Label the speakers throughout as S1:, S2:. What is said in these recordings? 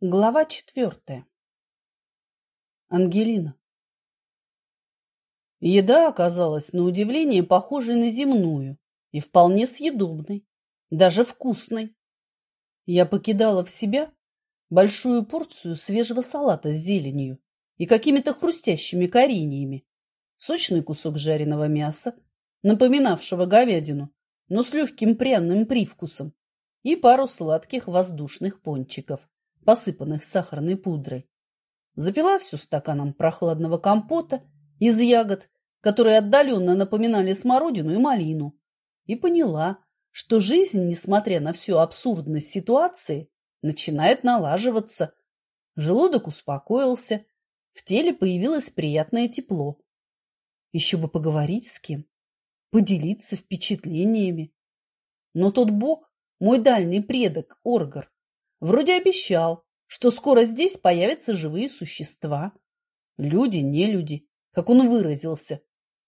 S1: Глава четвертая. Ангелина. Еда оказалась, на удивление, похожей на земную и вполне съедобной, даже вкусной. Я покидала в себя большую порцию свежего салата с зеленью и какими-то хрустящими кореньями, сочный кусок жареного мяса, напоминавшего говядину, но с легким пряным привкусом, и пару сладких воздушных пончиков посыпанных сахарной пудрой. Запила всю стаканом прохладного компота из ягод, которые отдаленно напоминали смородину и малину, и поняла, что жизнь, несмотря на всю абсурдность ситуации, начинает налаживаться. Желудок успокоился, в теле появилось приятное тепло. Еще бы поговорить с кем, поделиться впечатлениями. Но тот бог, мой дальний предок, Оргар, Вроде обещал, что скоро здесь появятся живые существа. Люди, не люди, как он выразился.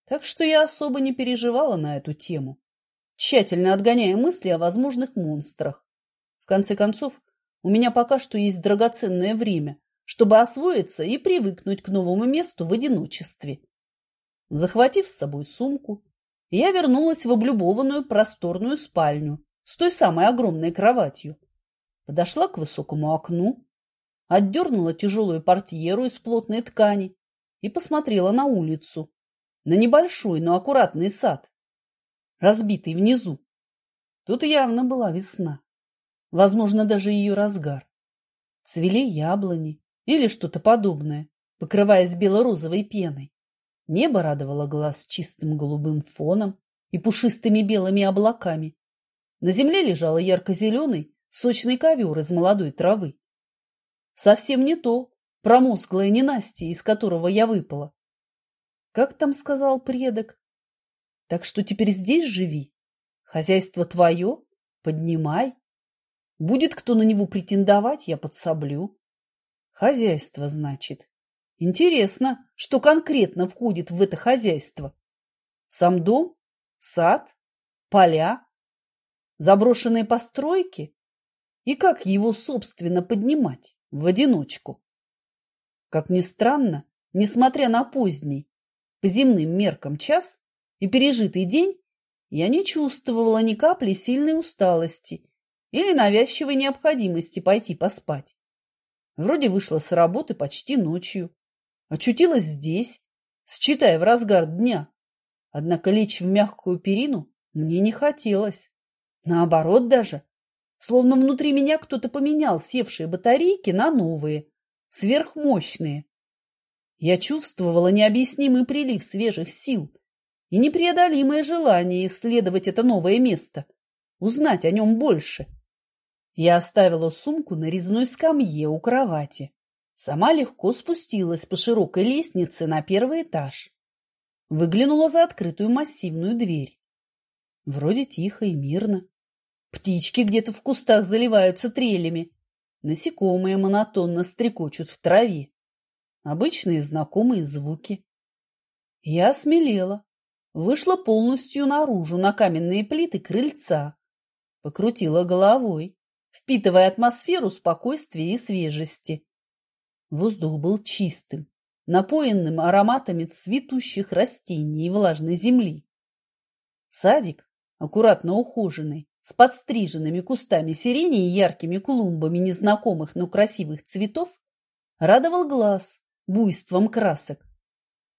S1: Так что я особо не переживала на эту тему, тщательно отгоняя мысли о возможных монстрах. В конце концов, у меня пока что есть драгоценное время, чтобы освоиться и привыкнуть к новому месту в одиночестве. Захватив с собой сумку, я вернулась в облюбованную просторную спальню с той самой огромной кроватью, подошла к высокому окну, отдернула тяжелую портьеру из плотной ткани и посмотрела на улицу, на небольшой, но аккуратный сад, разбитый внизу. Тут явно была весна, возможно, даже ее разгар. Цвели яблони или что-то подобное, покрываясь бело-розовой пеной. Небо радовало глаз чистым голубым фоном и пушистыми белыми облаками. На земле лежала ярко-зеленый, сочный ковер из молодой травы. Совсем не то промозглое ненастье, из которого я выпала. Как там сказал предок? Так что теперь здесь живи. Хозяйство твое, поднимай. Будет кто на него претендовать, я подсоблю. Хозяйство, значит. Интересно, что конкретно входит в это хозяйство. Сам дом, сад, поля, заброшенные постройки и как его, собственно, поднимать в одиночку? Как ни странно, несмотря на поздний, по земным меркам час и пережитый день, я не чувствовала ни капли сильной усталости или навязчивой необходимости пойти поспать. Вроде вышла с работы почти ночью, очутилась здесь, считая в разгар дня. Однако лечь в мягкую перину мне не хотелось. Наоборот даже, Словно внутри меня кто-то поменял севшие батарейки на новые, сверхмощные. Я чувствовала необъяснимый прилив свежих сил и непреодолимое желание исследовать это новое место, узнать о нем больше. Я оставила сумку на резной скамье у кровати. Сама легко спустилась по широкой лестнице на первый этаж. Выглянула за открытую массивную дверь. Вроде тихо и мирно. Птички где-то в кустах заливаются трелями. Насекомые монотонно стрекочут в траве. Обычные знакомые звуки. Я осмелела. Вышла полностью наружу на каменные плиты крыльца. Покрутила головой, впитывая атмосферу спокойствия и свежести. Воздух был чистым, напоенным ароматами цветущих растений и влажной земли. Садик, аккуратно ухоженный, с подстриженными кустами сирени и яркими клумбами незнакомых, но красивых цветов, радовал глаз буйством красок.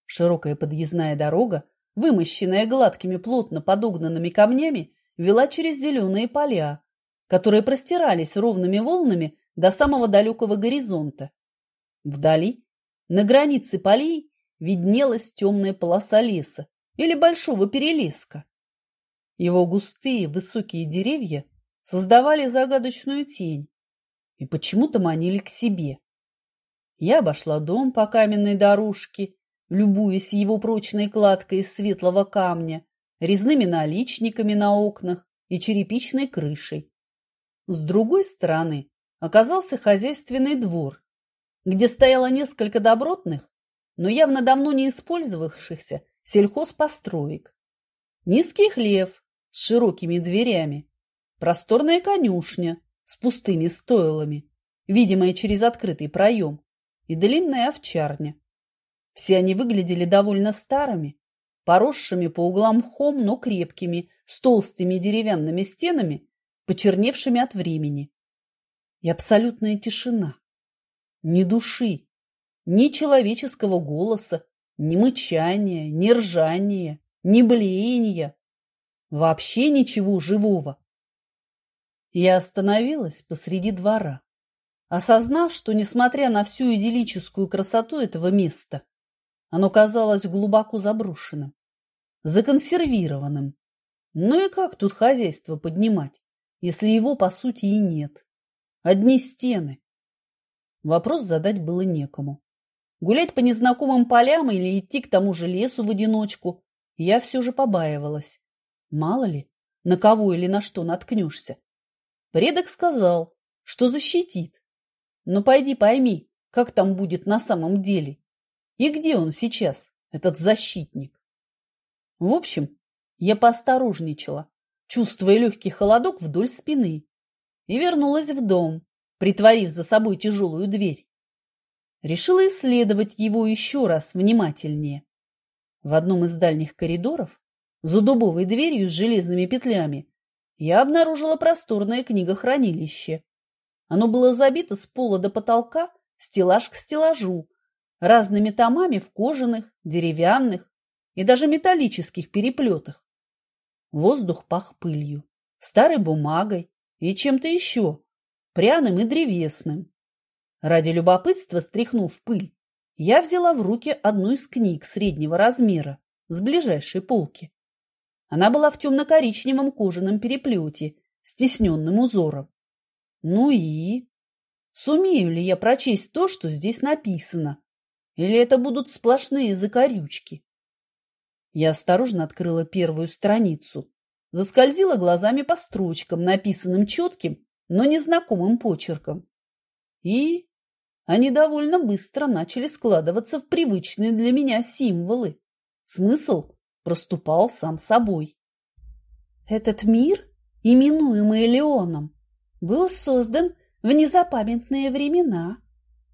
S1: Широкая подъездная дорога, вымощенная гладкими плотно подогнанными камнями, вела через зеленые поля, которые простирались ровными волнами до самого далекого горизонта. Вдали, на границе полей, виднелась темная полоса леса или большого перелеска. Его густые высокие деревья создавали загадочную тень и почему-то манили к себе. Я обошла дом по каменной дорожке, любуясь его прочной кладкой из светлого камня, резными наличниками на окнах и черепичной крышей. С другой стороны оказался хозяйственный двор, где стояло несколько добротных, но явно давно не использовавшихся сельхозпостроек. Низкий хлев широкими дверями, просторная конюшня с пустыми стойлами видимая через открытый проем, и длинная овчарня. Все они выглядели довольно старыми, поросшими по углам мхом, но крепкими, с толстыми деревянными стенами, почерневшими от времени. И абсолютная тишина. Ни души, ни человеческого голоса, ни мычания, ни ржания, ни блеяния. Вообще ничего живого. Я остановилась посреди двора, осознав, что, несмотря на всю идиллическую красоту этого места, оно казалось глубоко заброшенным, законсервированным. Ну и как тут хозяйство поднимать, если его, по сути, и нет? Одни стены. Вопрос задать было некому. Гулять по незнакомым полям или идти к тому же лесу в одиночку я все же побаивалась. Мало ли, на кого или на что наткнешься. Предок сказал, что защитит. Но пойди пойми, как там будет на самом деле. И где он сейчас, этот защитник? В общем, я поосторожничала, чувствуя легкий холодок вдоль спины, и вернулась в дом, притворив за собой тяжелую дверь. Решила исследовать его еще раз внимательнее. В одном из дальних коридоров, за дубовой дверью с железными петлями, я обнаружила просторное книгохранилище. Оно было забито с пола до потолка, стеллаж к стеллажу, разными томами в кожаных, деревянных и даже металлических переплетах. Воздух пах пылью, старой бумагой и чем-то еще, пряным и древесным. Ради любопытства, стряхнув пыль, я взяла в руки одну из книг среднего размера с ближайшей полки. Она была в темно-коричневом кожаном переплете с тисненным узором. Ну и... Сумею ли я прочесть то, что здесь написано, или это будут сплошные закорючки? Я осторожно открыла первую страницу, заскользила глазами по строчкам, написанным четким, но незнакомым почерком. И они довольно быстро начали складываться в привычные для меня символы. Смысл проступал сам собой. Этот мир, именуемый Леоном, был создан в незапамятные времена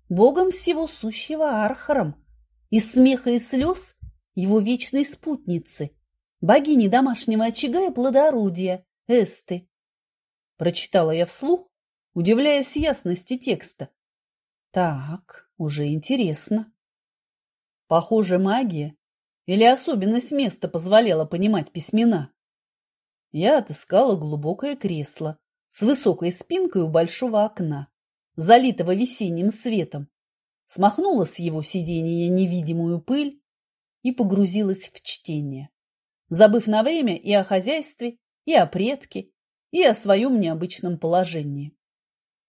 S1: богом всего сущего Архаром, из смеха и слез его вечной спутницы, богини домашнего очага и плодородия, Эсты. Прочитала я вслух, удивляясь ясности текста. Так, уже интересно. Похоже, магия или особенность места позволяла понимать письмена. Я отыскала глубокое кресло с высокой спинкой у большого окна залитого весенним светом, смахнула с его сиденья невидимую пыль и погрузилась в чтение, забыв на время и о хозяйстве, и о предке, и о своем необычном положении.